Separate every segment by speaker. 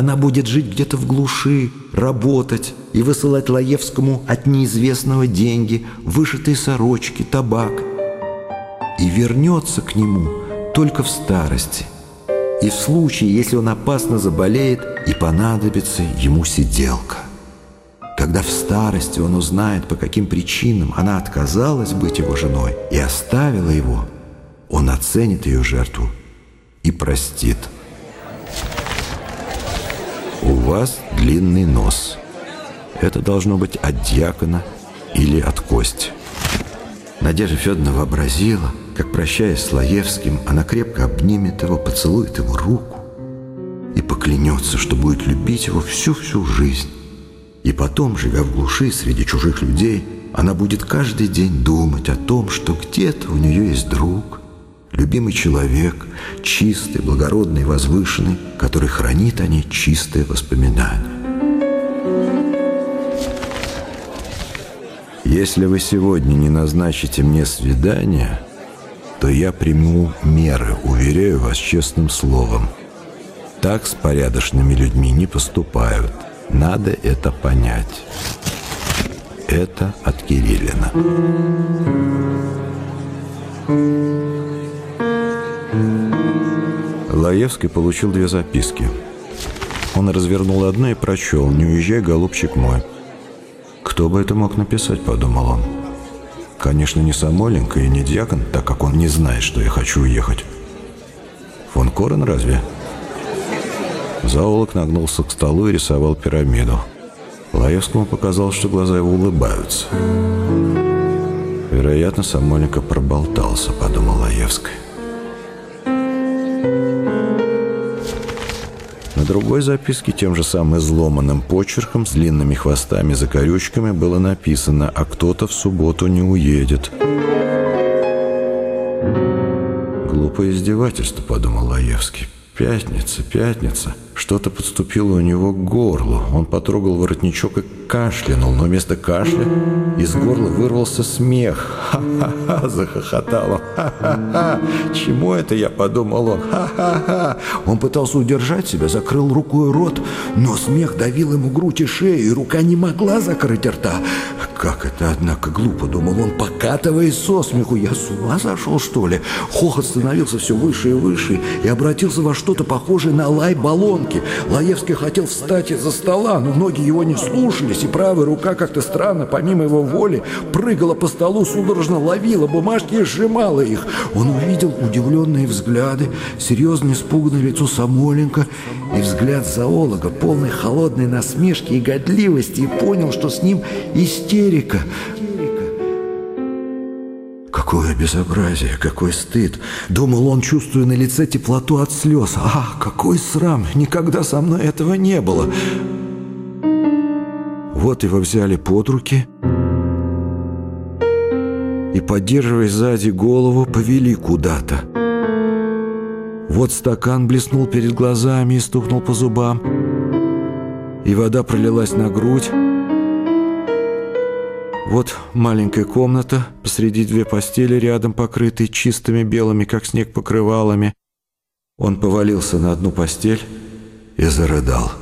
Speaker 1: Она будет жить где-то в глуши, работать и высылать Лаевскому от неизвестного деньги, вышитые сорочки, табак. И вернется к нему только в старости. И в случае, если он опасно заболеет и понадобится ему сиделка. Когда в старости он узнает, по каким причинам она отказалась быть его женой и оставила его, он оценит ее жертву и простит. Вас длинный нос. Это должно быть от дьякона или от кости. Надежда Федоровна вообразила, как, прощаясь с Лаевским, она крепко обнимет его, поцелует ему руку и поклянется, что будет любить его всю-всю жизнь. И потом, живя в глуши среди чужих людей, она будет каждый день думать о том, что где-то у нее есть друг, любимый человек, чистый, благородный, возвышенный, который хранит о ней чистые воспоминания. Если вы сегодня не назначите мне свидание, то я приму меры, уверяю вас честным словом. Так с порядочными людьми не поступают – надо это понять. Это от Кириллина. Лаевский получил две записки. Он развернул одну и прочел «Не уезжай, голубчик мой». «Кто бы это мог написать?» – подумал он. «Конечно, не Самойленко и не Дьякон, так как он не знает, что я хочу уехать». «Фон Корен разве?» Зоолог нагнулся к столу и рисовал пирамиду. Лаевскому показалось, что глаза его улыбаются. Вероятно, Самойленко проболтался, подумал Лаевский. Другой записке тем же самым изломанным почерком с длинными хвостами за корючками было написано «А кто-то в субботу не уедет». «Глупое издевательство», — подумал Лаевский. «Пятница, пятница». Что-то подступило у него к горлу. Он потрогал воротничок и кашлянул, но вместо кашля из горла вырвался смех. «Ха-ха-ха!» – захохотал он. «Ха-ха-ха! Чему это я?» – подумал он. «Ха-ха-ха!» Он пытался удержать себя, закрыл рукой рот, но смех давил ему грудь и шею, и рука не могла закрыть рта. «Как это, однако, глупо!» – думал он, покатываясь со смеху. «Я с ума сошел, что ли?» Хохот становился все выше и выше и обратился во что-то похожее на лай баллонки. Лаевский хотел встать из-за стола, но ноги его не слушались, и правая рука как-то странно, помимо его воли, прыгала по столу, судорожно ловила бумажки и сжимала их. Он увидел удивленные взгляды, серьезно испуганное лицо Самоленко и взгляд зоолога, полный холодной насмешки и годливости, и понял, что с ним истерика. Какое безобразие, какой стыд! Думал он, чувствуя на лице теплоту от слез. А, какой срам! Никогда со мной этого не было! Вот его взяли под руки и, поддерживая сзади голову, повели куда-то. Вот стакан блеснул перед глазами и стукнул по зубам, и вода пролилась на грудь, вот маленькая комната, посреди две постели рядом, покрытые чистыми белыми, как снег, покрывалами. Он повалился на одну постель и зарыдал.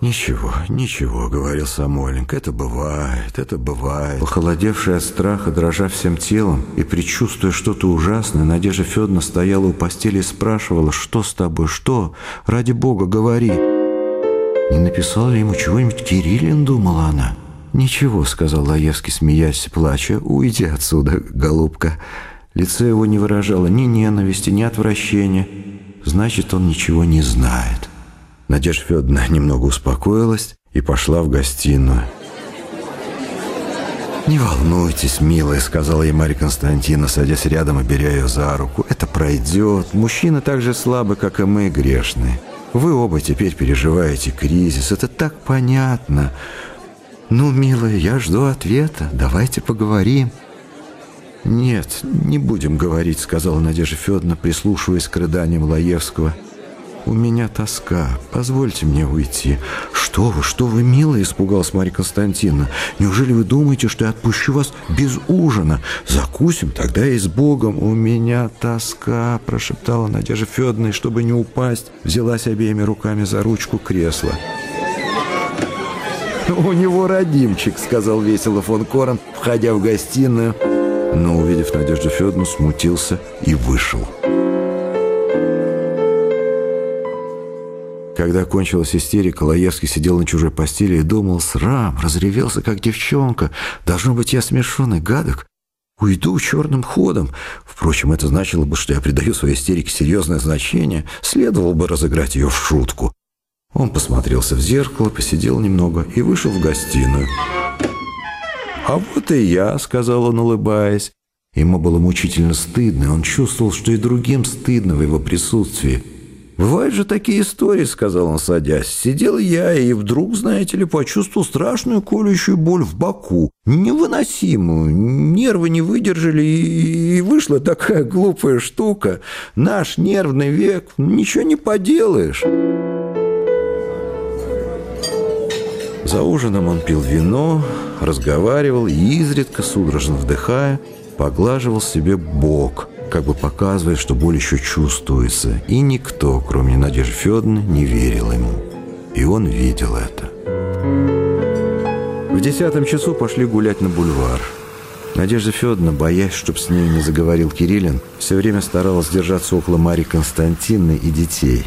Speaker 1: «Ничего, ничего», — говорил Самойленко, — «это бывает, это бывает». Похолодевшая от страха, дрожа всем телом и предчувствуя что-то ужасное, Надежда Федоровна стояла у постели и спрашивала, «Что с тобой, что? Ради бога, говори». «Не написал ли ему чего-нибудь Кириллин?» — думала она. «Ничего», — сказал Лаевский, смеясь, плача, — «уйди отсюда, голубка». Лицо его не выражало ни ненависти, ни отвращения. Значит, он ничего не знает. Надежда Федоровна немного успокоилась и пошла в гостиную. «Не волнуйтесь, милая», — сказала ей Марья Константина, садясь рядом и беря ее за руку. «Это пройдет. Мужчины так же слабы, как и мы, грешные. Вы оба теперь переживаете кризис. Это так понятно. «Ну, милая, я жду ответа. Давайте поговорим». «Нет, не будем говорить», — сказала Надежда Федоровна, прислушиваясь к рыданиям Лаевского. У меня тоска. Позвольте мне уйти. Что вы, что вы, милая, испугалась Марья Константиновна. Неужели вы думаете, что я отпущу вас без ужина? Закусим тогда и с Богом. У меня тоска, прошептала Надежда Федоровна, и чтобы не упасть, взялась обеими руками за ручку кресла. «У него родимчик», — сказал весело фон Корен, входя в гостиную. Но, увидев Надежду Федоровну, смутился и вышел. Когда кончилась истерика, Лаевский сидел на чужой постели и думал, срам, разревелся, как девчонка. Должно быть, я смешон гадок. Уйду черным ходом. Впрочем, это значило бы, что я придаю своей истерике серьезное значение. Следовало бы разыграть ее в шутку. Он посмотрелся в зеркало, посидел немного и вышел в гостиную. «А вот и я», — сказал он, улыбаясь. Ему было мучительно стыдно, и он чувствовал, что и другим стыдно в его присутствии. «Бывают же такие истории», — сказал он, садясь. «Сидел я и вдруг, знаете ли, почувствовал страшную колющую боль в боку. Невыносимую. Нервы не выдержали, и вышла такая глупая штука. Наш нервный век. Ничего не поделаешь». За ужином он пил вино, разговаривал и изредка, судорожно вдыхая, поглаживал себе бок, как бы показывая, что боль еще чувствуется. И никто, кроме Надежды Федоровны, не верил ему. И он видел это. В десятом часу пошли гулять на бульвар. Надежда Федоровна, боясь, чтоб с ней не заговорил Кириллин, все время старалась держаться около Марии Константиновны и детей.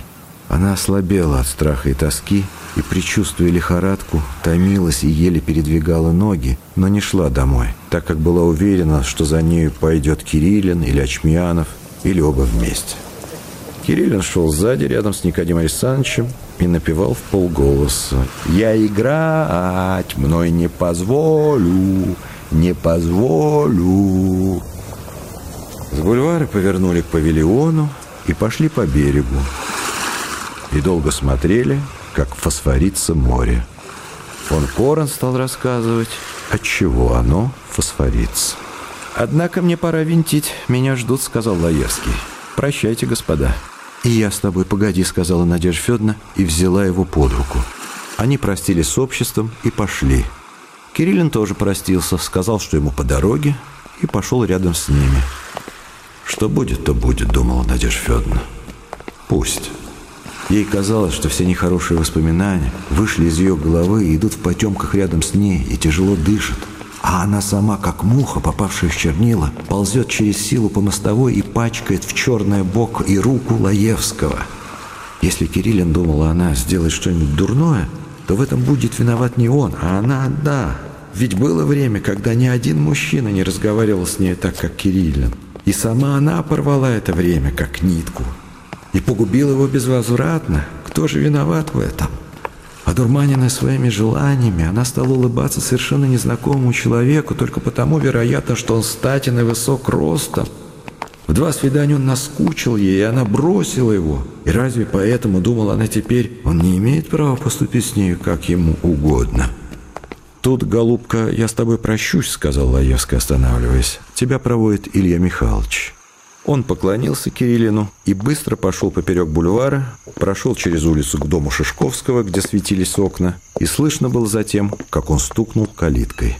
Speaker 1: Она ослабела от страха и тоски, и, предчувствуя лихорадку, томилась и еле передвигала ноги, но не шла домой, так как была уверена, что за нею пойдет Кириллин или Очмьянов, или оба вместе. Кириллин шел сзади, рядом с Никодимом Александровичем, и напевал в полголоса «Я играть мной не позволю, не позволю». С бульвара повернули к павильону и пошли по берегу. И долго смотрели, как фосфорится море. Фон Корен стал рассказывать, от чего оно фосфорится. «Однако мне пора винтить, меня ждут», — сказал Лаевский. «Прощайте, господа». «И я с тобой, погоди», — сказала Надежда Федоровна и взяла его под руку. Они простились с обществом и пошли. Кириллин тоже простился, сказал, что ему по дороге, и пошел рядом с ними. «Что будет, то будет», — думала Надежда Федоровна. «Пусть». Ей казалось, что все нехорошие воспоминания вышли из ее головы и идут в потемках рядом с ней и тяжело дышат. А она сама, как муха, попавшая в чернила, ползет через силу по мостовой и пачкает в черное бок и руку Лаевского. Если Кириллин, думала она, сделает что-нибудь дурное, то в этом будет виноват не он, а она одна. Ведь было время, когда ни один мужчина не разговаривал с ней так, как Кириллин. И сама она порвала это время, как нитку и погубил его безвозвратно. Кто же виноват в этом? Одурманенная своими желаниями, она стала улыбаться совершенно незнакомому человеку только потому, вероятно, что он статен и высок ростом. В два свидания он наскучил ей, и она бросила его. И разве поэтому, думала она теперь, он не имеет права поступить с нею, как ему угодно? «Тут, голубка, я с тобой прощусь», — сказал Лаевский, останавливаясь. «Тебя проводит Илья Михайлович». Он поклонился Кириллину и быстро пошел поперек бульвара, прошел через улицу к дому Шишковского, где светились окна, и слышно было затем, как он стукнул калиткой.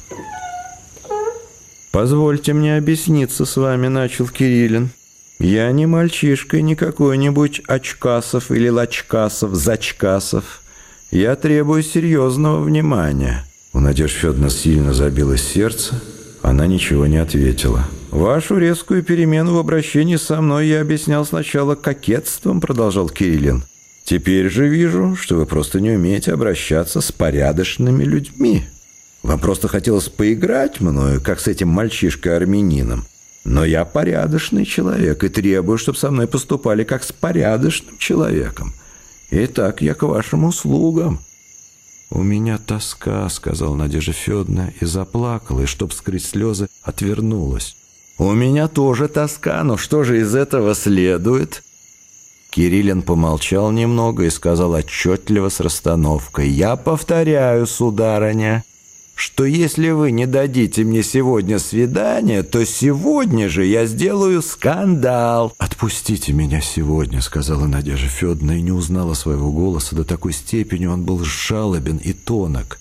Speaker 1: «Позвольте мне объясниться с вами», — начал Кириллин. «Я не мальчишка, не какой-нибудь Очкасов или Лачкасов, Зачкасов. Я требую серьезного внимания». У Надежды Федоровны сильно забилось сердце, она ничего не ответила. «Вашу резкую перемену в обращении со мной я объяснял сначала кокетством», — продолжал Кириллин. «Теперь же вижу, что вы просто не умеете обращаться с порядочными людьми. Вам просто хотелось поиграть мною, как с этим мальчишкой-армянином. Но я порядочный человек и требую, чтобы со мной поступали как с порядочным человеком. Итак, я к вашим услугам». «У меня тоска», — сказал Надежда Федоровна и заплакала, и, чтоб скрыть слезы, отвернулась. «У меня тоже тоска, но что же из этого следует?» Кириллин помолчал немного и сказал отчетливо с расстановкой. «Я повторяю, сударыня, что если вы не дадите мне сегодня свидание, то сегодня же я сделаю скандал. «Отпустите меня сегодня», — сказала Надежда Федоровна и не узнала своего голоса. До такой степени он был жалобен и тонок.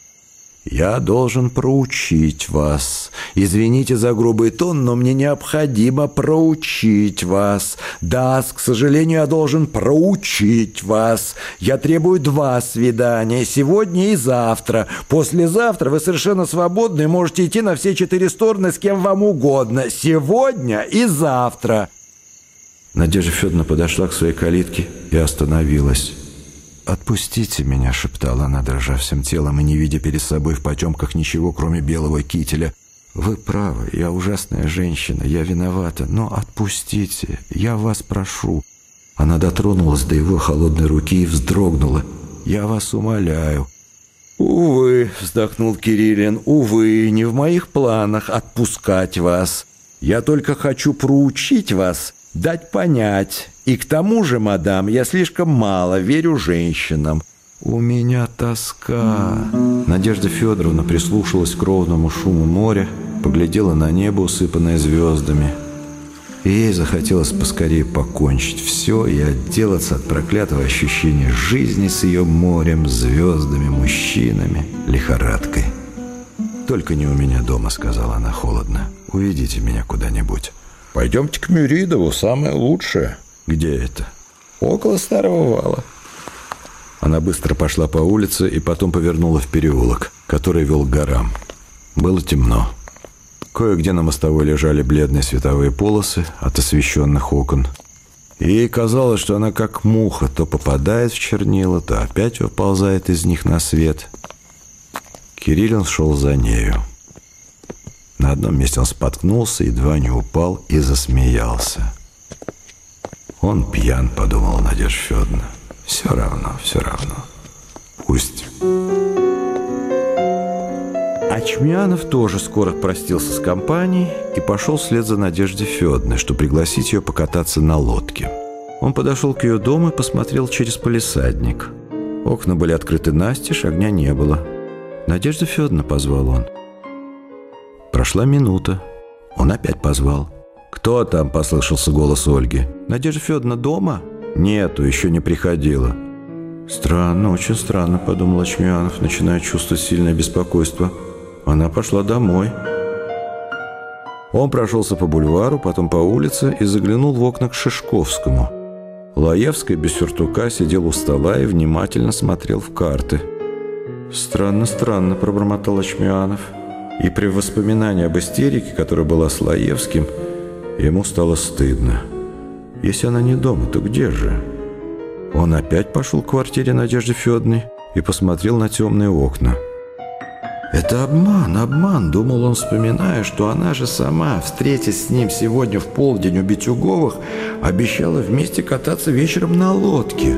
Speaker 1: «Я должен проучить вас. Извините за грубый тон, но мне необходимо проучить вас. Да, к сожалению, я должен проучить вас. Я требую два свидания, сегодня и завтра. Послезавтра вы совершенно свободны и можете идти на все четыре стороны с кем вам угодно. Сегодня и завтра». Надежда Федоровна подошла к своей калитке и остановилась. «Отпустите меня», — шептала она, дрожа всем телом и не видя перед собой в потемках ничего, кроме белого кителя. «Вы правы, я ужасная женщина, я виновата, но отпустите, я вас прошу». Она дотронулась до его холодной руки и вздрогнула. «Я вас умоляю». «Увы», — вздохнул Кириллин, — «увы, не в моих планах отпускать вас. Я только хочу проучить вас, дать понять, и к тому же, мадам, я слишком мало верю женщинам. У меня тоска. Надежда Федоровна прислушалась к ровному шуму моря, поглядела на небо, усыпанное звездами. И ей захотелось поскорее покончить все и отделаться от проклятого ощущения жизни с ее морем, звездами, мужчинами, лихорадкой. «Только не у меня дома», — сказала она холодно. «Уведите меня куда-нибудь». «Пойдемте к Мюридову, самое лучшее». «Где это?» «Около старого вала». Она быстро пошла по улице и потом повернула в переулок, который вел к горам. Было темно. Кое-где на мостовой лежали бледные световые полосы от освещенных окон. И ей казалось, что она как муха то попадает в чернила, то опять выползает из них на свет. Кириллин шел за нею. На одном месте он споткнулся, едва не упал и засмеялся. «Он пьян», — подумала Надежда Федоровна. «Все равно, все равно. Пусть». Ачмянов тоже скоро простился с компанией и пошел вслед за Надеждой Федоровной, чтобы пригласить ее покататься на лодке. Он подошел к ее дому и посмотрел через полисадник. Окна были открыты настежь, огня не было. «Надежда Федоровна», — позвал он. Прошла минута. Он опять позвал. «Кто там?» – послышался голос Ольги. «Надежда Федоровна дома?» «Нету, еще не приходила». «Странно, очень странно», – подумал Ачмянов, начиная чувствовать сильное беспокойство. Она пошла домой. Он прошелся по бульвару, потом по улице и заглянул в окна к Шишковскому. Лаевский без сюртука сидел у стола и внимательно смотрел в карты. «Странно, странно», – пробормотал Ачмянов. И при воспоминании об истерике, которая была с Лаевским – Ему стало стыдно. Если она не дома, то где же? Он опять пошел к квартире Надежды Федоровны и посмотрел на темные окна. «Это обман, обман», — думал он, вспоминая, что она же сама, встретясь с ним сегодня в полдень у Битюговых, обещала вместе кататься вечером на лодке.